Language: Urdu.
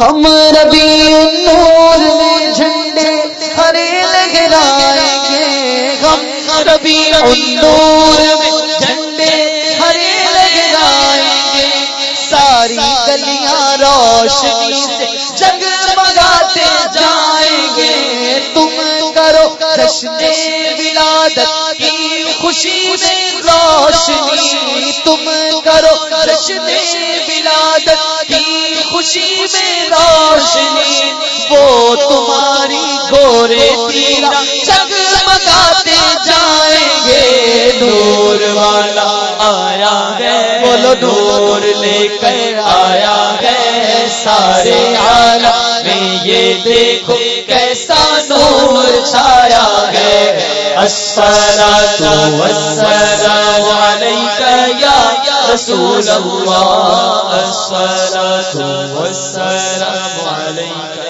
ہم ربی نور میں جھنڈے ہرے لہرائیں گے۔ ہم ربی نور میں جھنڈے ہرے لہرائیں گے۔ ساری گلیاں روشنی سے جگمگاتے جائیں گے۔ تم کرو جشن ولادت کی خوشی میں روشنی۔ تم کرو جشن ولادت خوشی میں روشنی، وہ تمہاری گورے تیرا جگمگاتے جائیں گے۔ نور والا آیا ہے، بولو نور لے کر آیا ہے۔ سارے عالم میں یہ دیکھو کیسا نور چھایا ہے۔ السلام والسلام علیکہ یا رسول اللہ۔ السلام والسلام علیکہ